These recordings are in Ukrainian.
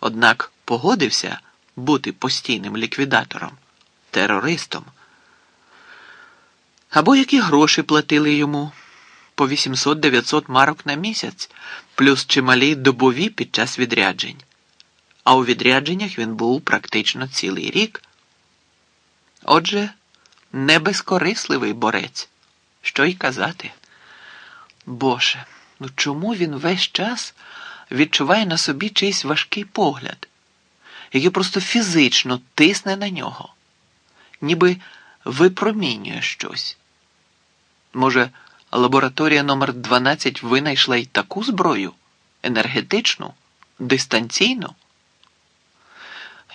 Однак погодився бути постійним ліквідатором, терористом. Або які гроші платили йому по 800-900 марок на місяць, плюс чималі добові під час відряджень. А у відрядженнях він був практично цілий рік. Отже, не безкорисливий борець. Що й казати. Боже, ну чому він весь час відчуває на собі чийсь важкий погляд, який просто фізично тисне на нього, ніби випромінює щось? Може, лабораторія номер 12 винайшла й таку зброю енергетичну, дистанційну?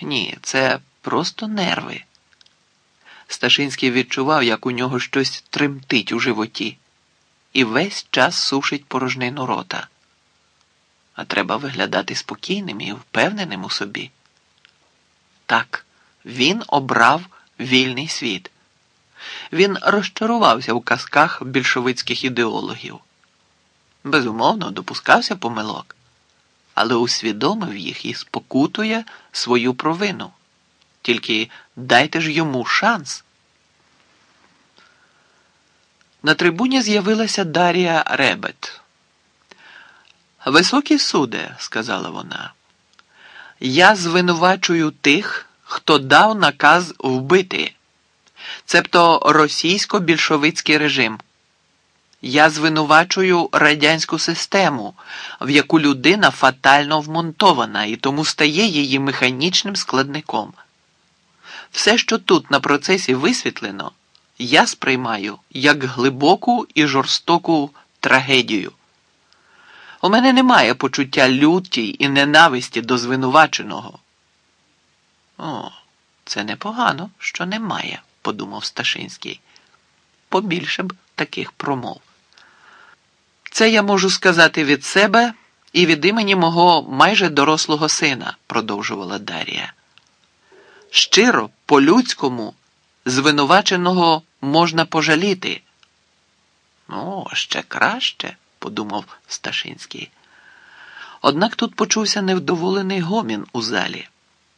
Ні, це просто нерви. Сташинський відчував, як у нього щось тремтить у животі, і весь час сушить порожнину рота. А треба виглядати спокійним і впевненим у собі. Так, він обрав вільний світ. Він розчарувався в казках більшовицьких ідеологів. Безумовно, допускався помилок, але усвідомив їх і спокутує свою провину. Тільки дайте ж йому шанс. На трибуні з'явилася Дарія Ребет. Високі суде, сказала вона, я звинувачую тих, хто дав наказ вбити, цебто російсько-більшовицький режим. Я звинувачую радянську систему, в яку людина фатально вмонтована і тому стає її механічним складником. Все, що тут на процесі висвітлено, я сприймаю як глибоку і жорстоку трагедію. У мене немає почуття люті і ненависті до звинуваченого. О, це непогано, що немає, подумав Сташинський. Побільше б таких промов. Це я можу сказати від себе і від імені мого майже дорослого сина, продовжувала Дарія. Щиро, по-людському, звинуваченого можна пожаліти. Ну, ще краще, подумав Сташинський. Однак тут почувся невдоволений гомін у залі.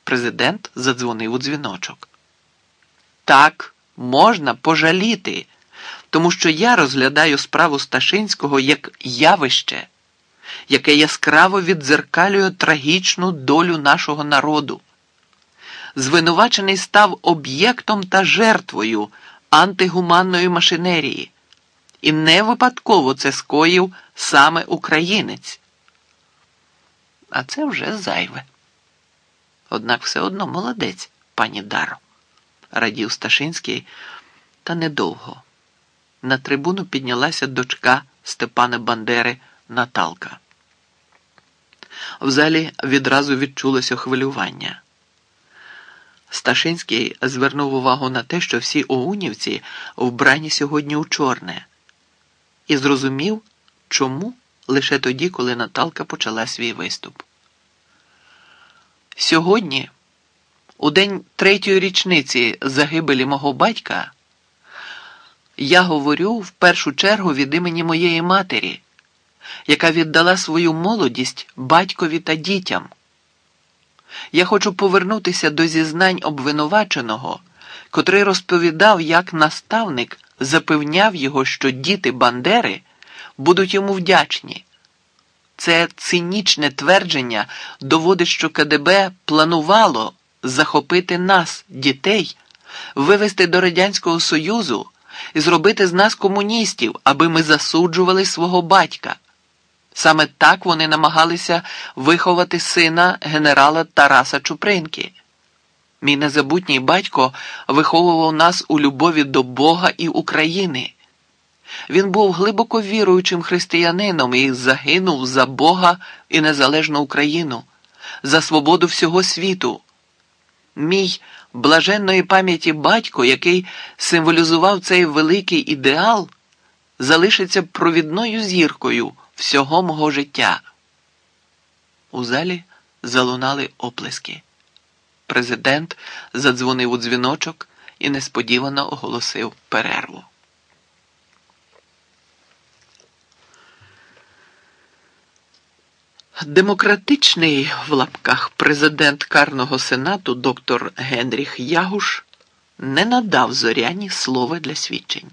Президент задзвонив у дзвіночок. Так, можна пожаліти, тому що я розглядаю справу Сташинського як явище, яке яскраво віддзеркалює трагічну долю нашого народу звинувачений став об'єктом та жертвою антигуманної машинерії. І не випадково це скоїв саме українець. А це вже зайве. Однак все одно молодець, пані Даро, радів Сташинський, та недовго. На трибуну піднялася дочка Степана Бандери Наталка. В залі відразу відчулося хвилювання. Сташинський звернув увагу на те, що всі оунівці вбрані сьогодні у чорне, і зрозумів, чому лише тоді, коли Наталка почала свій виступ. Сьогодні, у день третьої річниці загибелі мого батька, я говорю в першу чергу від імені моєї матері, яка віддала свою молодість батькові та дітям. Я хочу повернутися до зізнань обвинуваченого, котрий розповідав, як наставник запевняв його, що діти Бандери будуть йому вдячні. Це цинічне твердження доводить, що КДБ планувало захопити нас, дітей, вивести до Радянського Союзу і зробити з нас комуністів, аби ми засуджували свого батька. Саме так вони намагалися виховати сина генерала Тараса Чупринки. Мій незабутній батько виховував нас у любові до Бога і України. Він був глибоко віруючим християнином і загинув за Бога і незалежну Україну, за свободу всього світу. Мій блаженної пам'яті батько, який символізував цей великий ідеал, залишиться провідною зіркою всього мого життя. У залі залунали оплески. Президент задзвонив у дзвіночок і несподівано оголосив перерву. Демократичний в лапках президент Карного сенату доктор Генріх Ягуш не надав зоряні слова для свідчень.